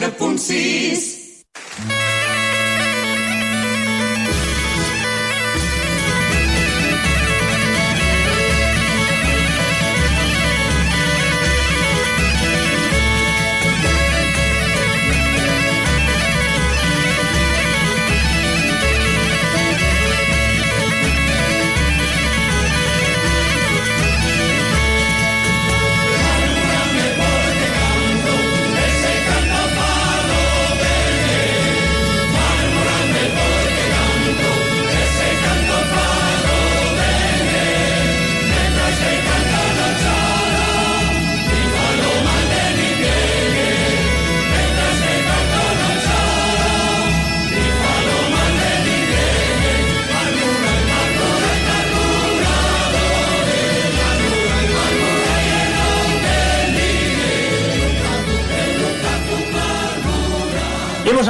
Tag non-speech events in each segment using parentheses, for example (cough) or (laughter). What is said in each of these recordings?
94.6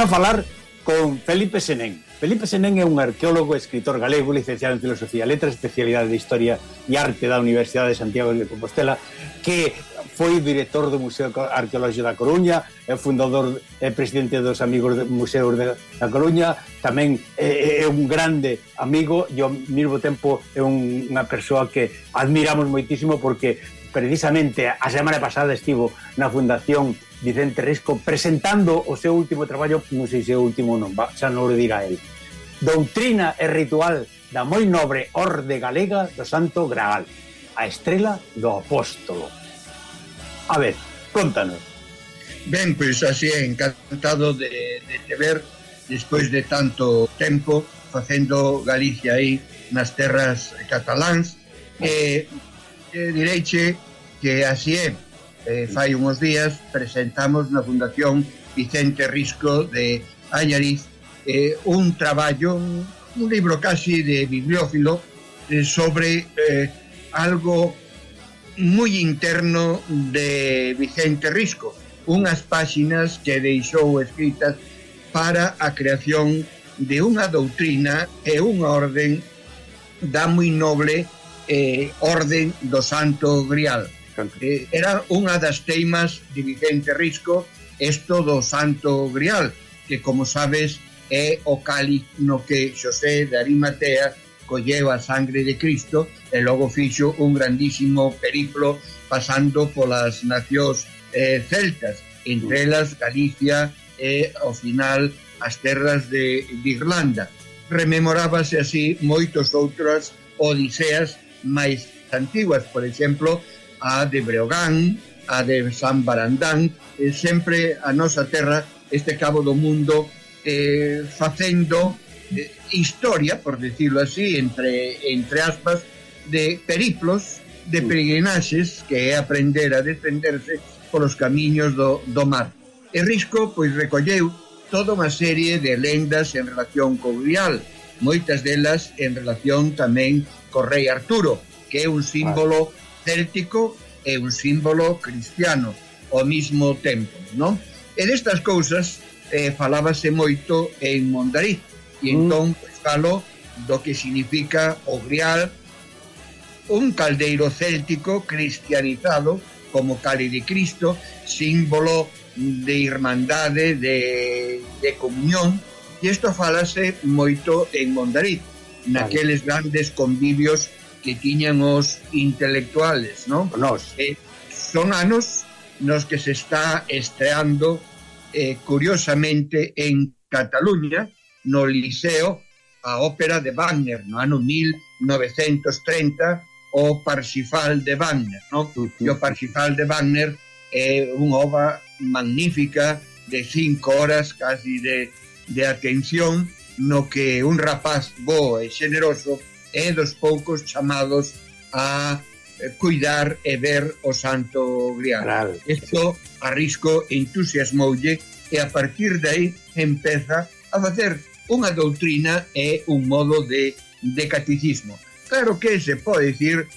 a falar con Felipe Senén. Felipe Senén é un arqueólogo, escritor galego, licenciado en Filosofía, Letras, especialidade de Historia e Arte da Universidade de Santiago de Compostela, que foi director do Museo Arqueológico da Coruña, é fundador e presidente dos Amigos de Museos de, da Coruña, tamén é, é un grande amigo e ao mesmo tempo é un, unha persoa que admiramos moitísimo porque precisamente a semana pasada estivo na Fundación Vicente Risco presentando o seu último traballo, non sei se o último non, va, xa non o dirá el. Doutrina e ritual da moi nobre orde galega do Santo Graal, a estrela do apóstolo. A ver, contanos. Ben, pois así é, encantado de, de te ver despois de tanto tempo facendo Galicia aí nas terras cataláns e eh, direiche que así é eh, fai unos días presentamos na Fundación Vicente Risco de Añariz eh, un traballo, un, un libro casi de bibliófilo eh, sobre eh, algo moi interno de Vicente Risco, unhas páxinas que deixou escritas para a creación de unha doutrina e unha orden da moi noble eh, orden do Santo Grial eh, era unha das teimas de Vicente Risco isto do Santo Grial que como sabes é o cáliz no que Xosé de Arimatea colleu a sangre de Cristo e logo fixo un grandísimo periplo pasando polas nacións eh, celtas entre elas Galicia e ao final as terras de, de Irlanda. Rememorábase así moitos outras odiseas máis antiguas, por exemplo, a de Breogán, a de San Barandán, e sempre a nosa terra, este cabo do mundo, eh, facendo eh, historia, por decirlo así, entre, entre aspas, de periplos, de peregrinaxes, que é aprender a defenderse polos camiños do, do mar. E Risco, pois, recolleu toda unha serie de lendas en relación co Grial, moitas delas en relación tamén co rei Arturo, que é un símbolo vale céltico e un símbolo cristiano ao mesmo tempo, non? E destas cousas eh, falábase moito en Mondariz e mm. entón pues, falo do que significa o grial un caldeiro céltico cristianizado como cali de Cristo símbolo de irmandade de, de comunión e isto falase moito en Mondariz naqueles grandes convivios que tiñan os intelectuales, non? Nos. Eh, son anos nos que se está estreando eh, curiosamente en Cataluña, no Liceo, a ópera de Wagner, no ano 1930, o Parsifal de Wagner, no? Uh -huh. E o Parsifal de Wagner é unha obra magnífica de cinco horas casi de, de atención no que un rapaz bo e xeneroso é dos poucos chamados a eh, cuidar e ver o santo grial. Claro. Isto arrisco entusiasmoulle e a partir de aí empeza a facer unha doutrina e un modo de, de catecismo. Claro que se pode dicir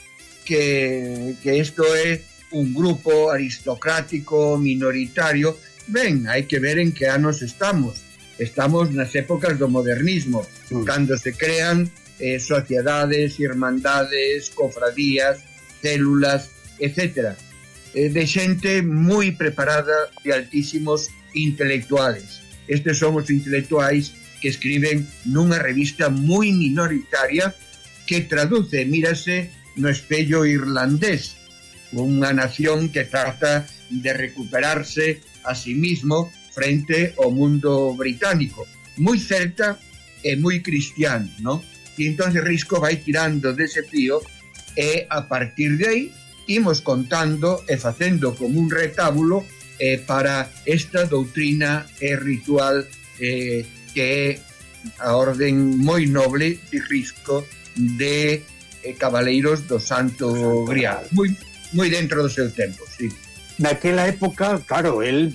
que, que isto é un grupo aristocrático, minoritario, ben, hai que ver en que anos estamos. Estamos nas épocas do modernismo, mm. cando se crean eh, sociedades, irmandades, cofradías, células, etc. Eh, de xente moi preparada de altísimos intelectuales. Estes son os intelectuais que escriben nunha revista moi minoritaria que traduce, mírase, no espello irlandés, unha nación que trata de recuperarse a sí mismo frente ao mundo británico, moi celta e moi cristiano, non? E entón Risco vai tirando dese fío e a partir de aí imos contando e facendo como un retábulo eh, para esta doutrina e ritual eh, que é a orden moi noble de Risco de eh, Cabaleiros do Santo Grial. Moi, moi dentro do seu tempo, sí. Naquela época, claro, el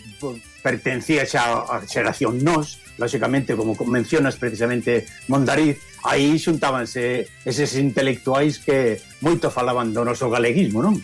pertencía xa á xeración nos, lógicamente como mencionas precisamente Mondariz, aí xuntábanse eses intelectuais que moito falaban do noso galeguismo, non?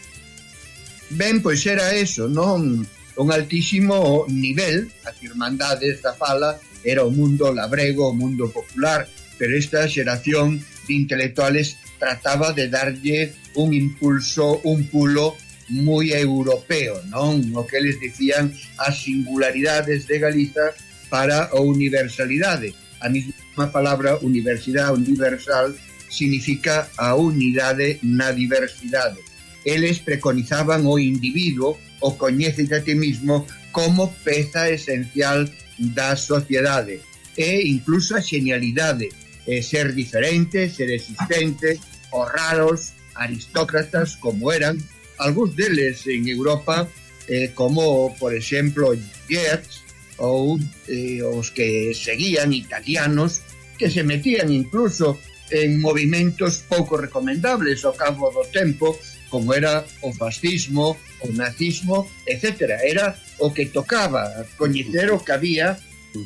Ben, pois era eso, non? Un altísimo nivel, as irmandades da fala, era o mundo labrego, o mundo popular, pero esta xeración de intelectuales trataba de darlle un impulso, un pulo moi europeo, non? O que les dicían as singularidades de Galiza para a universalidade. A mesma palabra universidade universal significa a unidade na diversidade. Eles preconizaban o individuo o coñece a ti mismo como peza esencial da sociedade e incluso a genialidade, eh, ser diferente, ser existente, os raros, aristócratas como eran, algúns deles en Europa, eh, como por exemplo Yeats, ou eh, os que seguían italianos que se metían incluso en movimentos pouco recomendables ao cabo do tempo como era o fascismo, o nazismo, etc. Era o que tocaba coñecer o que había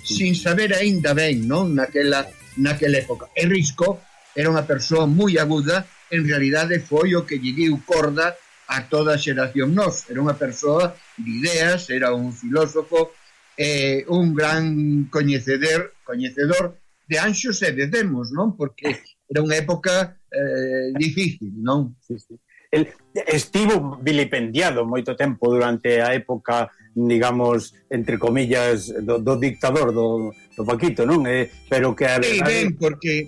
sin saber aínda ben non naquela, naquela época. E Risco era unha persoa moi aguda, en realidade foi o que lle diu corda a toda a xeración nos. Era unha persoa de ideas, era un filósofo, eh, un gran coñecedor, coñecedor de anxos e de demos, non? Porque era unha época eh, difícil, non? Sí, sí. El, estivo vilipendiado moito tempo durante a época, digamos, entre comillas, do, do dictador, do, do Paquito, non? Eh, pero que a verdade... Sí, ben, porque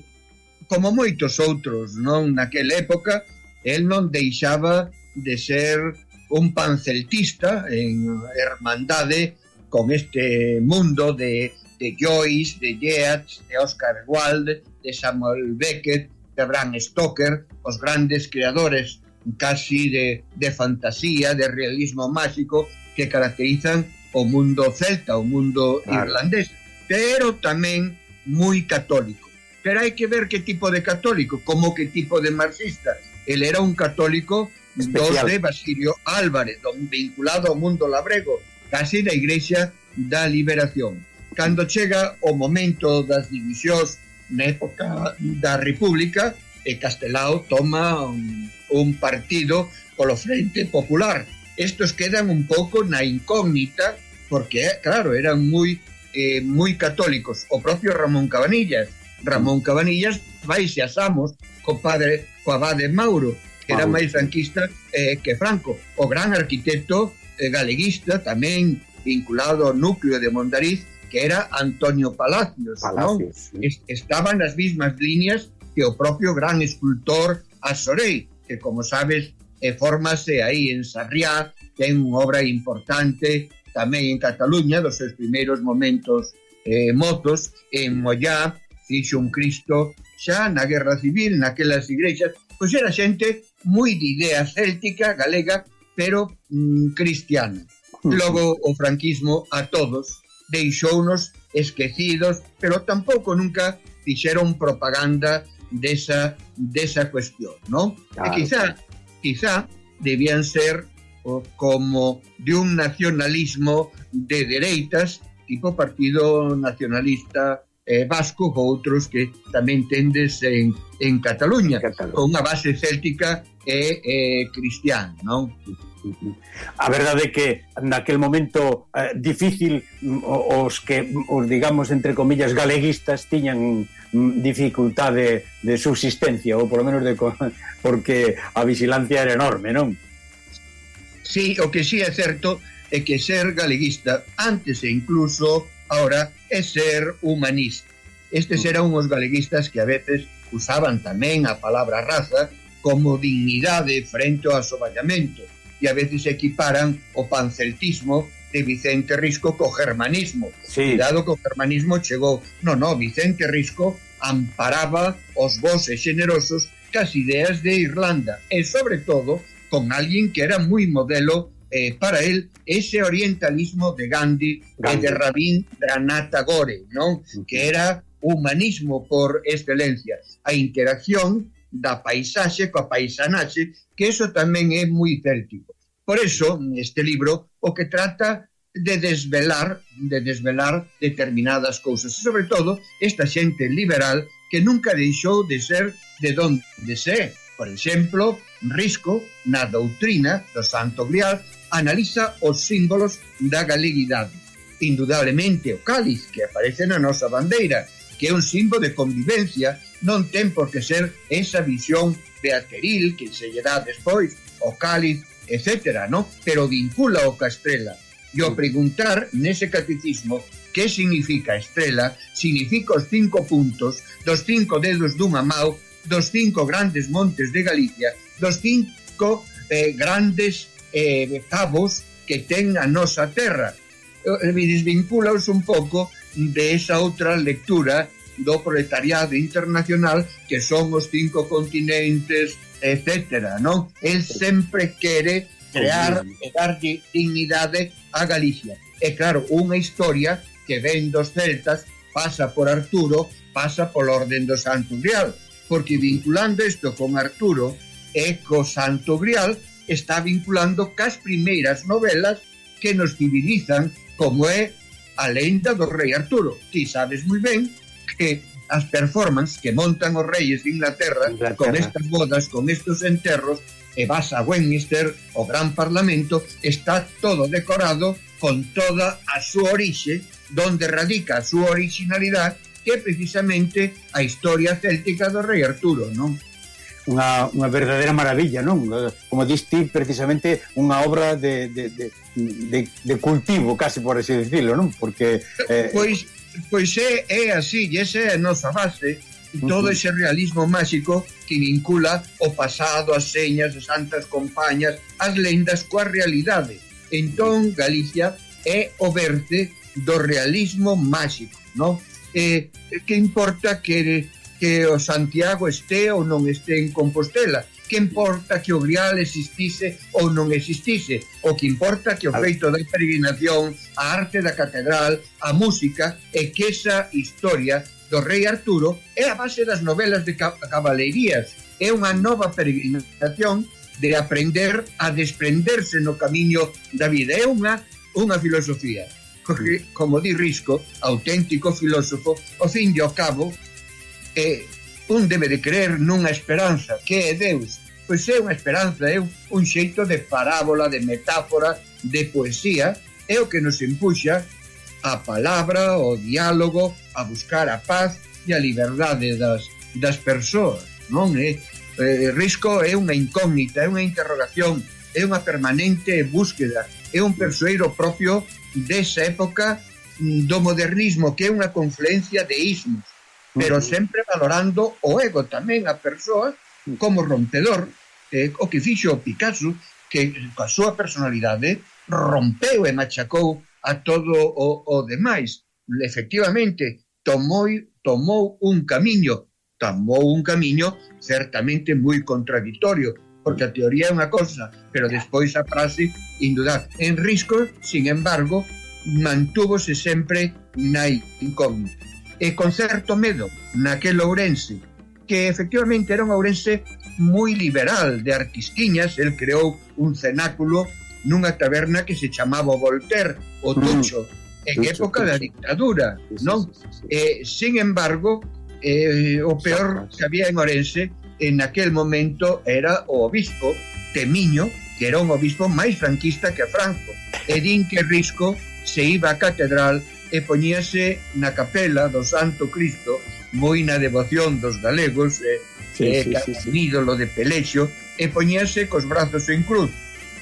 como moitos outros, non? Naquela época, el non deixaba de ser un panceltista en hermandade con este mundo de, de Joyce, de Yeats, de Oscar Wilde, de Samuel Beckett, de Bram Stoker, os grandes creadores casi de, de fantasía, de realismo máxico que caracterizan o mundo celta, o mundo claro. irlandés, pero tamén moi católico. Pero hai que ver que tipo de católico, como que tipo de marxista. Ele era un católico Especial. dos de Basilio Álvarez, don, vinculado ao mundo labrego, así da Igrexa da Liberación. Cando chega o momento das divisións na época da República, e Castelao toma un, un partido polo Frente Popular. Estos quedan un pouco na incógnita, porque, claro, eran moi eh, moi católicos. O propio Ramón Cabanillas. Ramón Cabanillas vaise a Samos co padre co abade Mauro, que era máis franquista eh, que Franco, o gran arquitecto Eh, galeguista tamén vinculado ao núcleo de Mondariz que era Antonio Palacios, Palacios ¿no? Sí. Estaban nas mesmas líneas que o propio gran escultor Asorei, que como sabes, eh, formase aí en Sarriá, ten unha obra importante tamén en Cataluña, dos seus primeiros momentos eh, motos, en Mollá, fixo un Cristo xa na Guerra Civil, naquelas igrexas, pois era xente moi de idea céltica, galega, pero mm, cristiano. Mm, Logo o franquismo a todos deixounos esquecidos, pero tampouco nunca fixeron propaganda desa, desa cuestión, non? Claro, e quizá, quizá debían ser o, como de un nacionalismo de dereitas, tipo Partido Nacionalista eh, Vasco ou outros que tamén tendes en, en Cataluña, Cataluña, con unha base céltica é, é eh, cristián, non? A verdade é que naquel momento eh, difícil mm, os que mm, os digamos entre comillas galeguistas tiñan mm, dificultade de, de subsistencia ou polo menos de (laughs) porque a vigilancia era enorme, non? Sí, o que sí é certo é que ser galeguista antes e incluso ahora é ser humanista. Estes eran uns galeguistas que a veces usaban tamén a palabra raza como dignidade frente ao asoballamento e a veces equiparan o panceltismo de Vicente Risco co germanismo. Sí. Cuidado que o germanismo chegou... No, no, Vicente Risco amparaba os bons e xenerosos cas ideas de Irlanda e, sobre todo, con alguén que era moi modelo eh, para él ese orientalismo de Gandhi, Gandhi. e de Rabin Granata Gore, non? Que era humanismo por excelencia. A interacción da paisaxe coa paisanaxe, que eso tamén é moi céltico. Por eso, este libro o que trata de desvelar, de desvelar determinadas cousas, e sobre todo esta xente liberal que nunca deixou de ser de donde se Por exemplo, Risco, na doutrina do Santo Grial, analiza os símbolos da galeguidade. Indudablemente o cáliz que aparece na nosa bandeira, que é un símbolo de convivencia non ten por que ser esa visión beateril que se lle dá despois o cáliz, etc. No? Pero vincula o ca estrela. E o preguntar nese catecismo que significa estrela, significa os cinco puntos dos cinco dedos dunha mão, dos cinco grandes montes de Galicia, dos cinco eh, grandes eh, cabos que ten a nosa terra. Eh, eh, Me desvinculaos un pouco de esa outra lectura do proletariado internacional que son os cinco continentes, etc. Non? El sempre quere crear e darlle dignidade a Galicia. É claro, unha historia que ven dos celtas, pasa por Arturo, pasa polo orden do Santo Grial, porque vinculando isto con Arturo e co Santo Grial está vinculando cas primeiras novelas que nos civilizan como é a lenda do rei Arturo. Ti sabes moi ben que as performances que montan os reis de Inglaterra, Inglaterra con estas bodas, con estos enterros, e vas a Westminster, o gran parlamento, está todo decorado con toda a súa orixe, donde radica a súa originalidade, que é precisamente a historia céltica do rei Arturo, non? Unha, unha verdadeira maravilla, non? Como diste, precisamente unha obra de, de, de, de, de cultivo, case por así dicirlo, non? Porque... Eh, pois, Pois é, é así, e esa é a nosa base, todo ese realismo máxico que vincula o pasado, as señas, as santas compañas, as lendas coa realidade. Entón, Galicia é o verte do realismo máxico, non? Eh, que importa que, que o Santiago este ou non este en Compostela, que importa que o Grial existise ou non existise, o que importa que o feito da peregrinación, a arte da catedral, a música e que esa historia do rei Arturo é a base das novelas de cabaleirías. É unha nova peregrinación de aprender a desprenderse no camiño da vida. É unha, unha filosofía. Porque, mm. como di Risco, auténtico filósofo, o fin de ao cabo é un debe de creer nunha esperanza que é Deus pois é unha esperanza, é un xeito de parábola, de metáfora, de poesía, é o que nos empuxa a palabra, o diálogo, a buscar a paz e a liberdade das, das persoas, non é? Eh, risco é unha incógnita, é unha interrogación, é unha permanente búsqueda, é un persoeiro propio desa época mm, do modernismo, que é unha confluencia de ismos, pero sempre valorando o ego tamén a persoas como rompedor eh, o que fixo Picasso que coa súa personalidade eh, rompeu e machacou a todo o, o demais efectivamente tomou, tomou un camiño tomou un camiño certamente moi contradictorio porque a teoría é unha cosa pero despois a frase indudar. en risco, sin embargo mantúvose sempre na incógnita e con certo medo naquel Ourense que efectivamente era un Ourense moi liberal de artistiñas, el creou un cenáculo nunha taberna que se chamaba Voltaire, o Tocho, mm. en tucho, época tucho. da dictadura, sí, non? Sí, sí, sí. Eh, sin embargo, eh, o peor que había en Orense en aquel momento era o obispo Temiño, que era un obispo máis franquista que Franco, e din que Risco se iba á catedral e poñíase na capela do Santo Cristo moi na devoción dos galegos e, sí, eh, e sí, sí, sí. ídolo de pelexo e poñíase cos brazos en cruz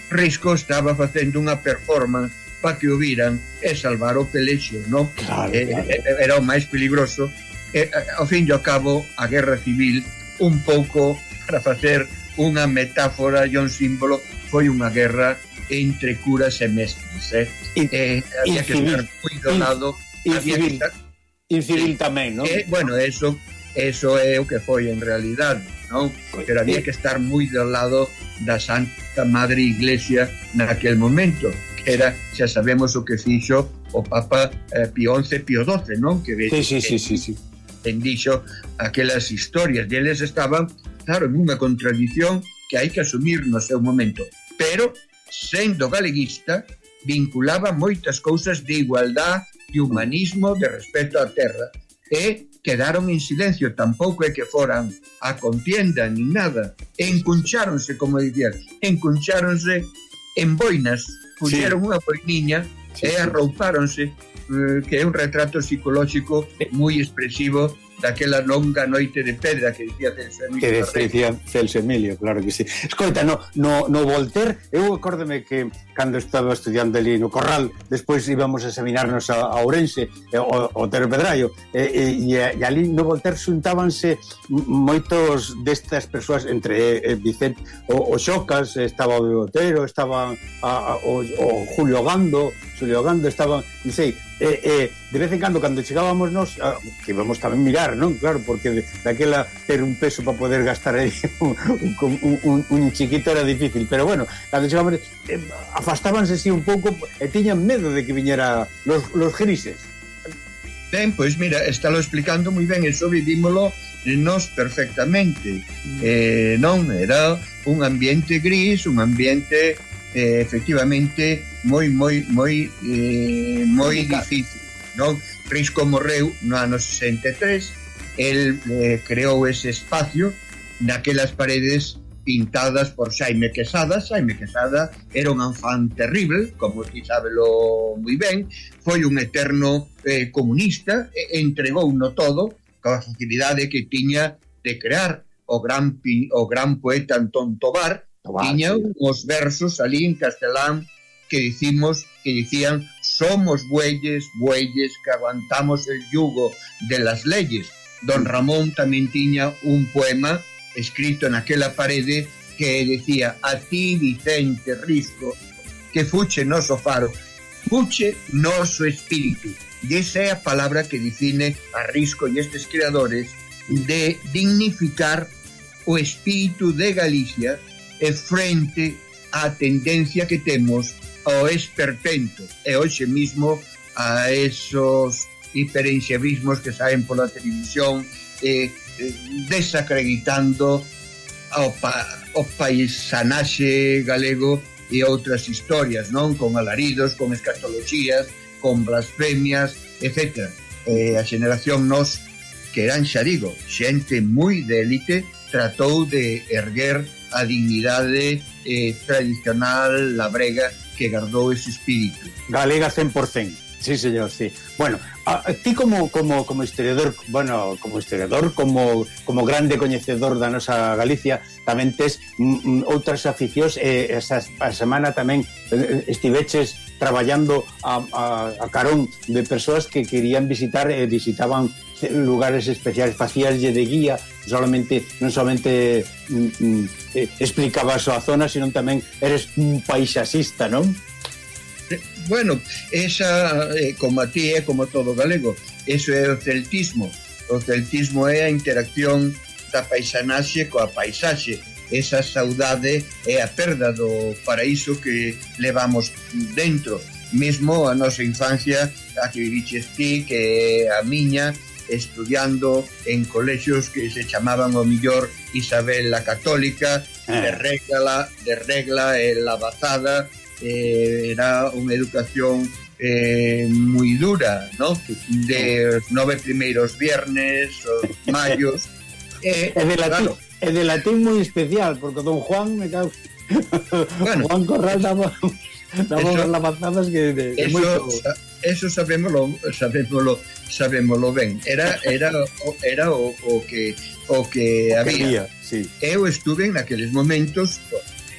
Risco estaba facendo unha performance para que o viran e salvar o pelexo non? Claro, eh, claro. Eh, era o máis peligroso e, ao fin e ao cabo a guerra civil un pouco para facer unha metáfora e un símbolo foi unha guerra entre curas e mestres. Eh? E, eh, había que estar moi do lado. Había incivil, que estar... incivil tamén, non? Eh, bueno, eso, eso é o que foi en realidad, non? Pero había eh. que estar moi do lado da Santa Madre Iglesia naquel momento, que era, xa sabemos o que fixo o Papa eh, Pío XI, Pío XII, non? Que, sí, sí, sí, sí, sí. Bendixo aquelas historias, eles estaban, claro, nunha contradición que hai que asumir no seu momento, pero sendo galeguista, vinculaba moitas cousas de igualdad, de humanismo, de respeto á terra, e quedaron en silencio, tampouco é que foran a contienda nin nada, encuncháronse, como dicían, encuncháronse en boinas, puxeron sí. unha boiniña sí, e arroupáronse, eh, que é un retrato psicolóxico eh. moi expresivo daquela longa noite de pedra que dicía Celso Emilio. Que dicía Celso Emilio, claro que sí. Escoita, no, no, no Volter, eu acórdeme que cando estaba estudiando ali no Corral, despois íbamos a seminarnos a, a Ourense, eh, o, o Ter Pedraio, e, e, e, e ali no Volter xuntábanse moitos destas persoas, entre eh, Vicente, o, o Xocas, estaba o Otero, estaba a, a, o, o Julio Gando, xulogando, estaban, non sei, eh, eh, de vez en cando, cando chegábamos nos, ah, que íbamos tamén mirar, non? Claro, porque daquela ter un peso para poder gastar aí (laughs) un, un, un, un chiquito era difícil, pero bueno, cando chegábamos, eh, afastábanse así un pouco e tiñan medo de que viñera los, los grises. Ben, pois mira, estálo explicando moi ben, eso vivímolo nos perfectamente. Mm. Eh, non, era un ambiente gris, un ambiente eh, efectivamente moi moi moi eh, moi difícil, non? Risco morreu no ano 63, el eh, creou ese espacio naquelas paredes pintadas por Xaime Quesada. Xaime Quesada era un anfán terrible, como ti sabelo moi ben, foi un eterno eh, comunista, e entregou no todo, coa facilidade que tiña de crear o gran, o gran poeta Antón Tobar, Tobar tiña sí. os versos ali en castelán que dicimos que dicían somos bueyes, bueyes que aguantamos el yugo de las leyes. Don Ramón tamén tiña un poema escrito naquela parede que decía a ti Vicente Risco que fuche noso faro fuche noso espírito e esa a palabra que define a Risco e estes creadores de dignificar o espírito de Galicia frente á tendencia que temos ao esperpento e hoxe mismo a esos hiperenxevismos que saen pola televisión eh, desacreditando ao pa, o paisanaxe galego e outras historias, non? Con alaridos, con escatoloxías, con blasfemias, etc. Eh, a xeneración nos que eran, xa digo, xente moi de élite, tratou de erguer a dignidade eh, tradicional labrega que gardou ese espírito. Galega 100%. Sí, señor, sí. Bueno, a, a ti como, como, como historiador, bueno, como historiador, como, como grande coñecedor da nosa Galicia, tamén tes mm, outras aficións, eh, esa a semana tamén eh, estiveches traballando a, a, a carón de persoas que querían visitar e eh, visitaban lugares especiais, facíaslle de guía solamente non solamente mm, mm, eh, explicabas a zona, sino tamén eres un paisaxista, non? Eh, bueno, esa, eh, como a ti, é eh, como todo galego, eso é o celtismo. O celtismo é a interacción da paisanaxe coa paisaxe. Esa saudade é a perda do paraíso que levamos dentro. Mesmo a nosa infancia, a que viviches ti, que é a miña, estudiando en colegios que se chamaban o millor Isabel la Católica, ah. de regla, de regla eh, la bazada, eh, era unha educación eh, moi dura, ¿no? De os nove primeiros viernes, os (laughs) maios... eh, é, de latín, claro. é de latín moi especial, porque don Juan me causa... Bueno, (laughs) Juan Corral daba, daba eso, las bazadas que... De, de eso, muy eso sabémolo, sabémolo, sabémolo ben. Era era era o, o que o que o había. Que había sí. Eu estuve en aqueles momentos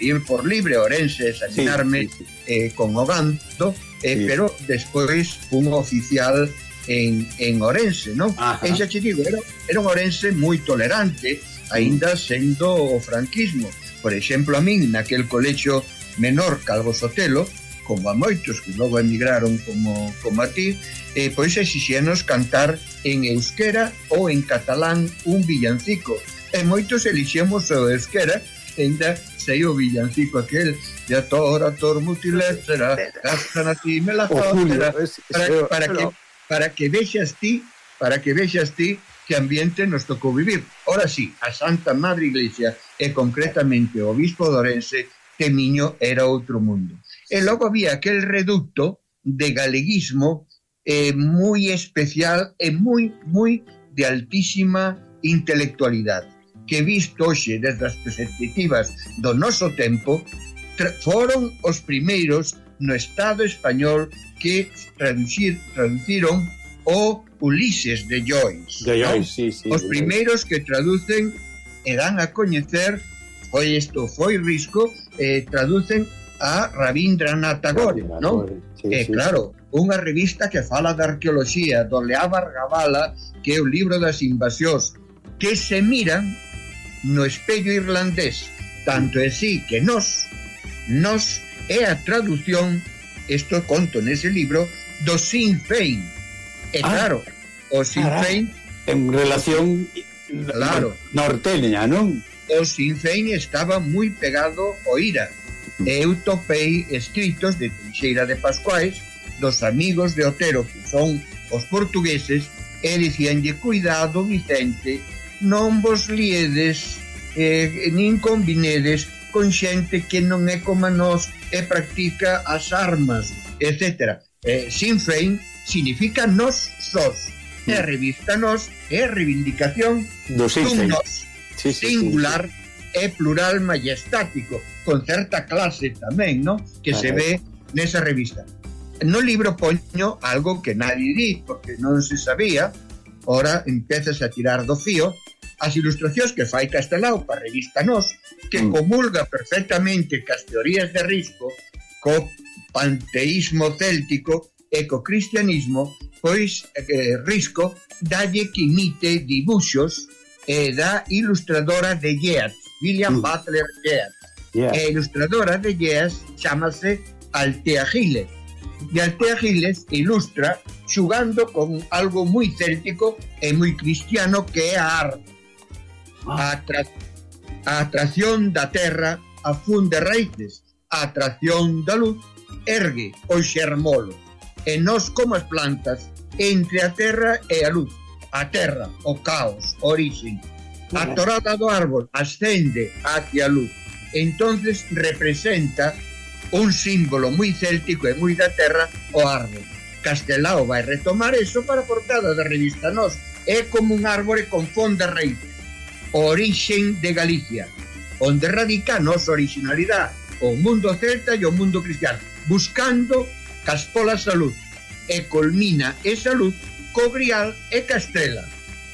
ir por libre a Orense examinarme sí, sí, sí. Eh, con o ganto, eh, sí. pero despois un oficial en, en Orense, non? E xa che digo, era, era un Orense moi tolerante, aínda mm. sendo o franquismo. Por exemplo, a min, naquel colexo menor Calvo Sotelo, como a moitos que logo emigraron como, como a ti, eh, pois exixenos cantar en euskera ou en catalán un villancico. E moitos elixemos o euskera, ainda sei o villancico aquel de tora tor mutilétera, gastan (laughs) a ti, me la tótera, para, para, que, para que vexas ti, para que vexas ti que ambiente nos tocou vivir. Ora sí, a Santa Madre Iglesia e concretamente o Bispo de Orense, Temiño era outro mundo. E logo había aquel reducto de galeguismo eh, moi especial e moi, moi de altísima intelectualidade que visto hoxe desde as perspectivas do noso tempo foron os primeiros no Estado español que traducir, traduciron o Ulises de Joyce. De Joyce, ¿no? sí, sí. Os primeiros que traducen e dan a coñecer foi isto, foi risco, eh, traducen a Rabindranath Tagore, non? Sí, eh, sí, claro, sí. unha revista que fala de arqueoloxía do Leá Gabala, que é o libro das invasións, que se miran no espello irlandés, tanto é sí que nos, nos é a traducción, isto conto nese libro, do Sinn Féin. E ah, claro, o Sinn Féin... En relación claro, norteña, non? O Sinn Féin estaba moi pegado ao IRA, e eu topei escritos de Teixeira de Pascuais dos amigos de Otero, que son os portugueses, e dicíanlle, cuidado, Vicente, non vos liedes eh, nin combinedes con xente que non é como nós e practica as armas, etc. Eh, Sinn Féin significa nos sos. É a mm. revista nos é reivindicación do dun nos, sí, sí, singular sí, sí. e plural majestático con certa clase tamén, ¿no? Que claro. se ve nesa revista. No libro poño algo que nadie di, porque non se sabía, ora empezas a tirar do fío, as ilustracións que fai Castelao para a revista Nos, que mm. comulga perfectamente cas teorías de risco co panteísmo céltico e co cristianismo, pois eh, risco dalle que imite dibuxos e da ilustradora de Yeats, William mm. Butler Yeats yeah. e ilustradora de Yeats chamase Altea Giles. E Altea Giles ilustra xugando con algo moi céltico e moi cristiano que é a arte. Ah. A, atra a atracción da terra afunde raíces, a atracción da luz ergue o xermolo. E nós como as plantas, entre a terra e a luz, a terra, o caos, orixe. A torada do árbol ascende hacia a luz entonces representa un símbolo moi céltico e moi da terra o árbol. Castelao vai retomar eso para a portada da revista Nos. É como un árbore con fonda O Orixen de Galicia, onde radica a nosa originalidade, o mundo celta e o mundo cristiano, buscando caspola salud. E colmina e salud co Grial e Castela.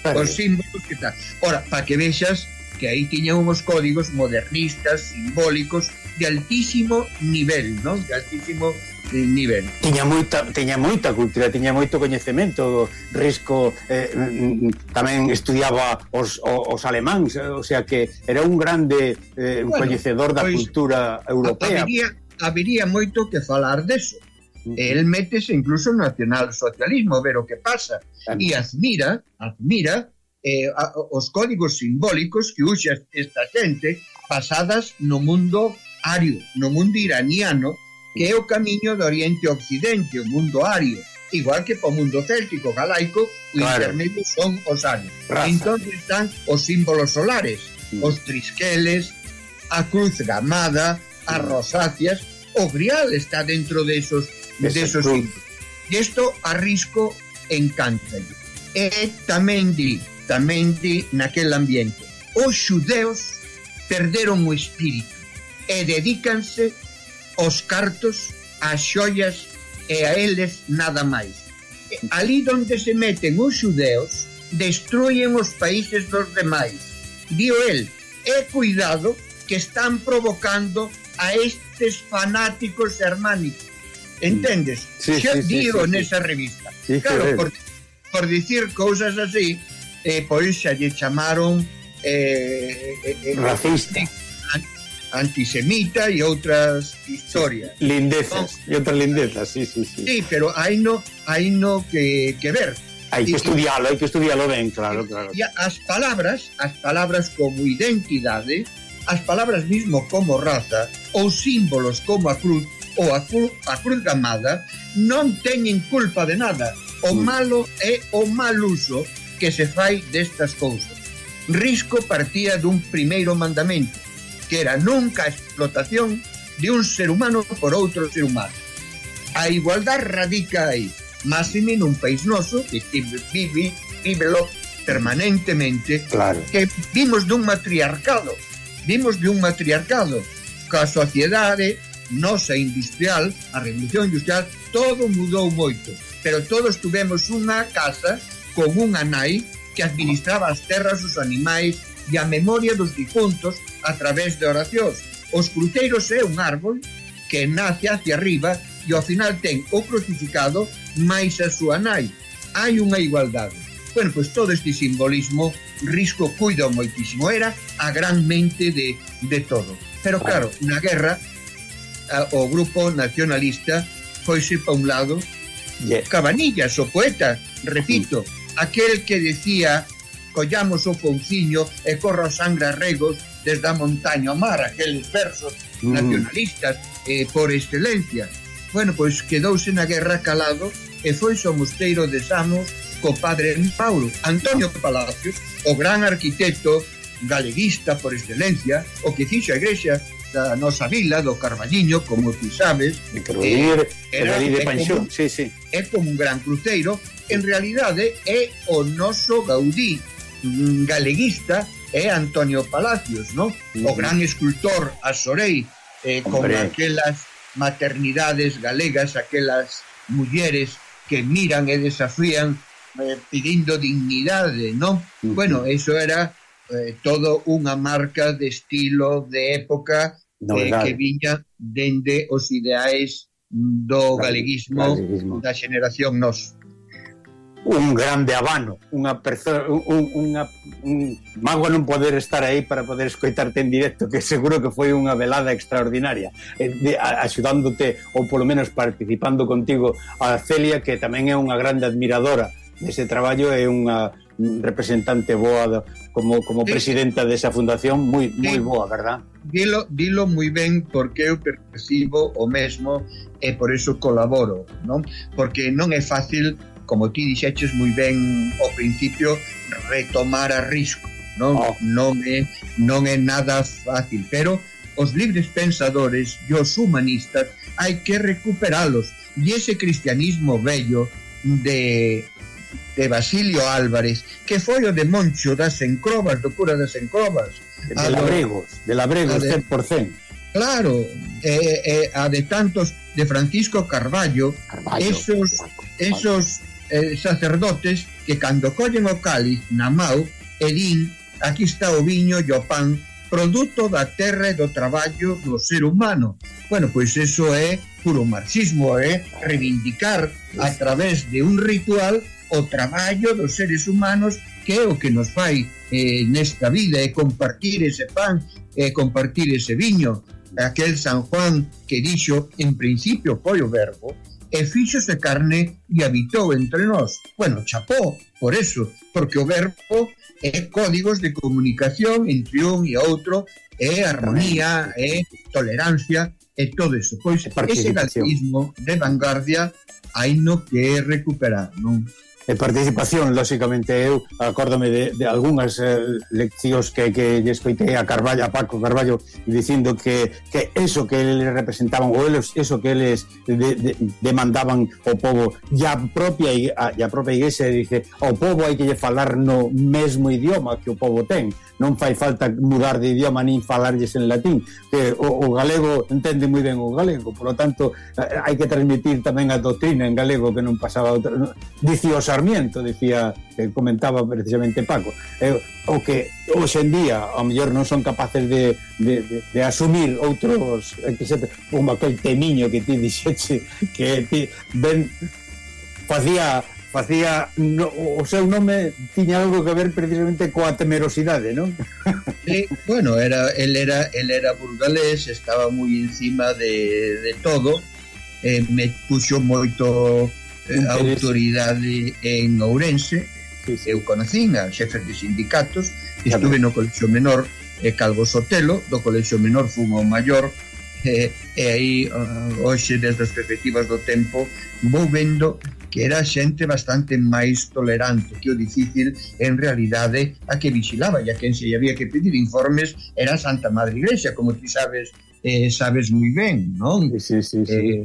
Vale. Os símbolos que tal. Ora, para que vexas que aí tiñan uns códigos modernistas, simbólicos, de altísimo nivel, non? De altísimo eh, nivel. Tiña moita tiña moita cultura, tiña moito coñecemento, Risco eh, mm, mm, tamén estudiaba os, os, os alemáns, eh, o sea que era un grande eh, bueno, coñecedor da pois, cultura europea. Habería, habería moito que falar deso. Uh -huh. El métese incluso no nacionalsocialismo, ver o que pasa, e admira, admira eh, a, os códigos simbólicos que usa esta xente basadas no mundo ario, no mundo iraniano, que é o camiño do Oriente Occidente, o mundo ario, igual que para o mundo céltico, galaico, o claro. intermedio son os arios. Entón están os símbolos solares, os trisqueles, a cruz gamada, as rosáceas, o grial está dentro de esos, de símbolos. E isto arrisco encanta. E tamén di exactamente naquel ambiente. Oh, os xudeos perderon o espírito e dedícanse aos cartos, ás xoias e a eles nada máis. E ali onde se meten os xudeos, destruyen os países dos demais. Dio el, e cuidado que están provocando a estes fanáticos germánicos. Entendes? Sí, Xa sí, digo sí, sí, nesa revista. Sí, claro, por, por dicir cousas así, Eh, e pois xa lle chamaron eh, eh, eh, racista antisemita e outras historias. Lindezas, e outras lindezas, sí, sí, sí. Sí, pero hai no, hai no que, que ver. Hai que estudialo, hai que estudialo ben, claro, claro. E as palabras, as palabras como identidade, as palabras mismo como raza, ou símbolos como a cruz, ou a cru, a cruz gamada, non teñen culpa de nada. O mm. malo é o mal uso que se fai destas cousas. Risco partía dun primeiro mandamento, que era nunca a explotación de un ser humano por outro ser humano. A igualdade radica aí, máxime nun país noso que vive, vívelo permanentemente, claro. que vimos dun matriarcado, vimos dun matriarcado, ca sociedade nosa industrial, a revolución industrial, todo mudou moito, pero todos tuvemos unha casa con un anai que administraba as terras os animais e a memoria dos difuntos a través de oracións. Os cruceiros é un árbol que nace hacia arriba e ao final ten o crucificado máis a súa nai. Hai unha igualdade. Bueno, pois todo este simbolismo Risco cuida moitísimo. Era a gran mente de, de todo. Pero claro, na guerra a, o grupo nacionalista foise pa un lado yeah. Cabanillas, o poeta, repito, mm aquel que decía collamos o pouciño e corro sangra regos desde a montaña ao mar, aqueles versos mm. nacionalistas eh, por excelencia. Bueno, pois quedouse na guerra calado e foi ao mosteiro de Samos co padre Paulo, Antonio Palacios, o gran arquitecto galeguista por excelencia, o que fixo a Igrexa da nosa vila, do Carballiño, como tú sabes. De Cruir, eh, era, de, de Panxón, sí, sí. É como un gran cruceiro, en realidade é o noso Gaudí mm, galeguista é Antonio Palacios, ¿no? O gran escultor Asorei, eh, Hombre. con aquelas maternidades galegas, aquelas mulleres que miran e desafían eh, pidindo dignidade, ¿no? Bueno, eso era eh, todo unha marca de estilo de época Novedade. eh, que viña dende os ideais do galeguismo, galeguismo. da xeración nos. Un grande habano, unha persoa, un, unha, un mago non poder estar aí para poder escoitarte en directo, que seguro que foi unha velada extraordinaria, eh, de, a, axudándote ou polo menos participando contigo a Celia, que tamén é unha grande admiradora dese traballo, é unha representante boa do, como, como sí. presidenta desa fundación moi sí. moi boa, verdad? Dilo, dilo moi ben porque eu percibo o mesmo e por eso colaboro, non? Porque non é fácil, como ti dixeches moi ben ao principio, retomar a risco, non? Oh. Non é non é nada fácil, pero os libres pensadores e os humanistas hai que recuperalos e ese cristianismo bello de de Basilio Álvarez, que foi o de Moncho das Encrobas, do cura das Encrobas. De, de Labregos, de Labregos, ah, ah, de, 100%. Claro, eh, eh, a de tantos, de Francisco Carballo, Carballo esos, Carballo. esos eh, sacerdotes que cando collen o cáliz na mau e din aquí está o viño e o pan produto da terra e do traballo do ser humano. Bueno, pois eso é puro marxismo, é reivindicar a través de un ritual o traballo dos seres humanos que é o que nos fai eh, nesta vida e compartir ese pan e compartir ese viño. Aquel San Juan que dixo en principio foi o verbo e fíxose carne e habitou entre nós. Bueno, chapó por eso porque o verbo é códigos de comunicación entre un e outro é armonía, é tolerancia e todo eso. Pois ese galismo de vanguardia hai no que recuperar non? e participación, lóxicamente eu acórdome de, de algunhas eh, leccións que, que lle escoitei a Carballo, a Paco Carballo dicindo que, que eso que eles representaban ou eles, eso que eles de, de, demandaban ao povo e a propia, a, a propia igrexa dice, ao povo hai que lle falar no mesmo idioma que o povo ten. Non fai falta mudar de idioma nin falarlles en latín. Que o, o galego entende moi ben o galego, por lo tanto eh, hai que transmitir tamén a doctrina en galego que non pasaba outra, diciosa Sarmiento, decía, eh, comentaba precisamente Paco, eh, o que hoxe en día ao mellor non son capaces de, de, de, de asumir outros, eh, que se, como aquel temiño que ti dixeche, que ti ben facía facía no, o seu nome tiña algo que ver precisamente coa temerosidade, non? Sí, bueno, era el era el era burgalés, estaba moi encima de, de todo, eh, me puxo moito Eh, a autoridade en Ourense sí, sí. eu conocín a xefes de sindicatos estuve no colexo menor e Calvo Sotelo, do colexo menor fun o maior e, e aí hoxe desde as perspectivas do tempo vou vendo que era xente bastante máis tolerante que o difícil en realidade a que vigilaba e a quen se había que pedir informes era Santa Madre Iglesia como ti sabes eh, sabes moi ben non? Sí, sí, sí, eh,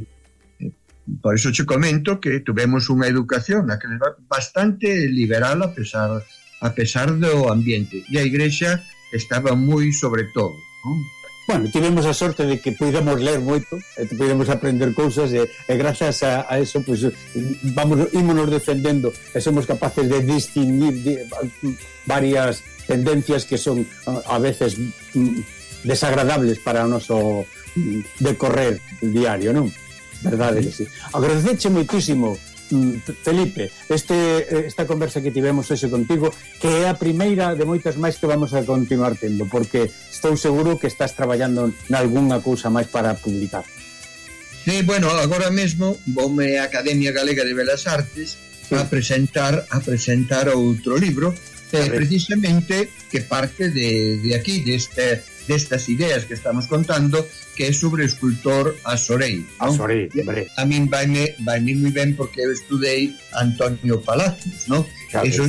Por iso che comento que tuvemos unha educación naqueles bastante liberal a pesar a pesar do ambiente. E a igrexa estaba moi sobre todo. Non? Bueno, tivemos a sorte de que podíamos ler moito, e podíamos aprender cousas e, e grazas a, a eso pues, vamos ímonos defendendo e somos capaces de distinguir de, varias tendencias que son a veces mm, desagradables para o noso mm, decorrer diario, non? Verdade que sí. Agradeche moitísimo mm, Felipe, este, esta conversa que tivemos hoxe contigo que é a primeira de moitas máis que vamos a continuar tendo porque estou seguro que estás traballando nalgúnha cousa máis para publicar Sí, bueno, agora mesmo voume a Academia Galega de Belas Artes sí. a presentar a presentar outro libro eh, precisamente que parte de, de aquí, deste de destas ideas que estamos contando que é sobre o escultor Asorei. Asorei, hombre A min vaime, vaime moi ben porque eu estudei Antonio Palacios, no? Eso,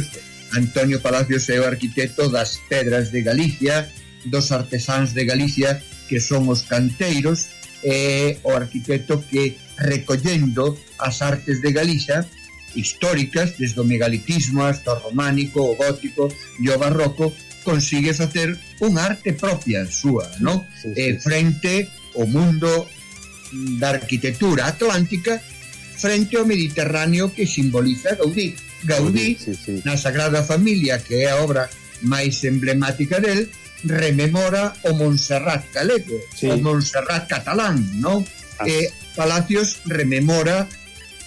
Antonio Palacios é o arquitecto das pedras de Galicia, dos artesáns de Galicia, que son os canteiros, é o arquitecto que recollendo as artes de Galicia históricas, desde o megalitismo hasta o románico, o gótico e o barroco, consigue facer unha arte propia súa, non? Sí, sí, eh, frente ao mundo da arquitectura atlántica frente ao Mediterráneo que simboliza Gaudí. Gaudí, sí, sí, sí. na Sagrada Familia, que é a obra máis emblemática del, rememora o Montserrat galego, sí. o Montserrat catalán, non? Ah. E Palacios rememora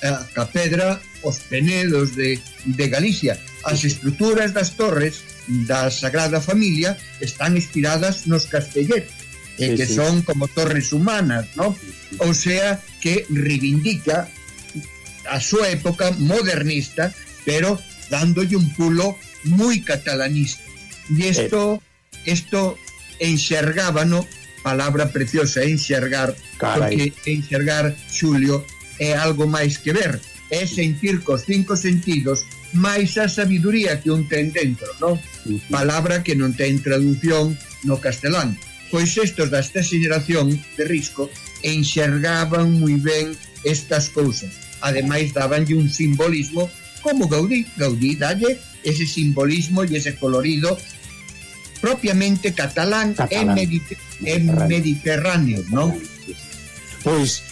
eh, a Capedra, os Penedos de, de Galicia. As estruturas das torres da Sagrada Familia están inspiradas nos castelletes, sí, eh, que sí. son como torres humanas, ¿no? O sea, que reivindica a súa época modernista, pero dándolle un pulo moi catalanista. E isto isto enxergábano, palabra preciosa, enxergar, Carai. porque enxergar, Xulio, é algo máis que ver, é sentir cos cinco sentidos máis a sabiduría que un ten dentro, non? Palabra que non ten traducción no castelán. Pois estos desta xeración de risco enxergaban moi ben estas cousas. Ademais, dabanlle un simbolismo como Gaudí. Gaudí dalle ese simbolismo e ese colorido propiamente catalán, catalán. e, mediter mediterráneo, non? Pois,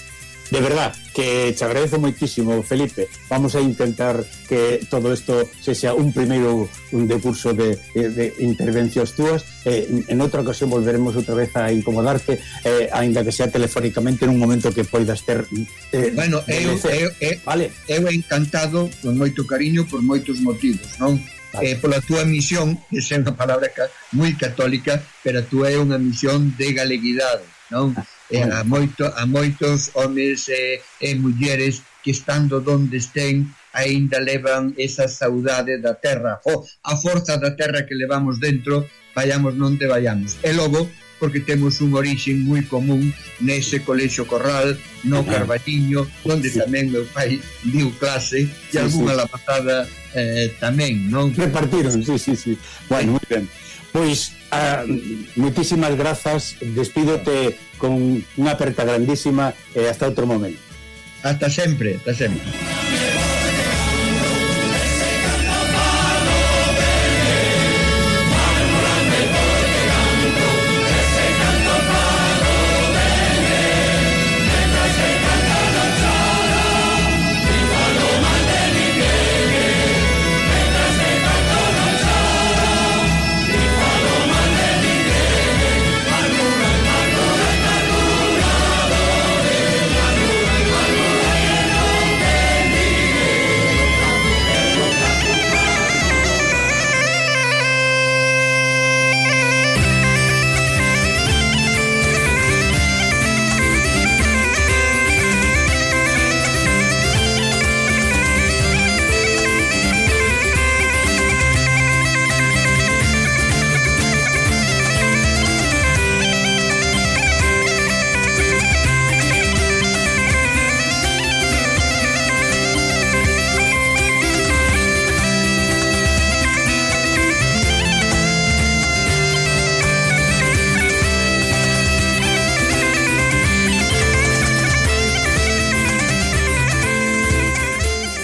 de verdad, que te agradezo moitísimo, Felipe. Vamos a intentar que todo isto sexa un primeiro un de curso de, de intervencións túas. Eh, en outra ocasión volveremos outra vez a incomodarte, eh, aínda que sea telefónicamente, en un momento que poidas ter... Eh, bueno, eu, eu, eu, vale. eu encantado, con moito cariño, por moitos motivos, non? Vale. Eh, pola túa misión, que (laughs) é unha palabra ca, moi católica, pero tú é unha misión de galeguidade, non? Ah e a, moito, a moitos homes e, e mulleres que estando donde estén aínda levan esa saudade da terra ou a forza da terra que levamos dentro vayamos nonde vayamos e logo porque temos un orixen moi común nese colexo Corral, no Carballiño, onde tamén meu pai diu clase e alguna sí, sí. lapatada eh, tamén, non? Repartiron, sí, sí, sí. Bueno, eh, moi ben. Pois, ah, moitísimas grazas, despídote con unha aperta grandísima e eh, hasta outro momento. Hasta sempre, hasta sempre.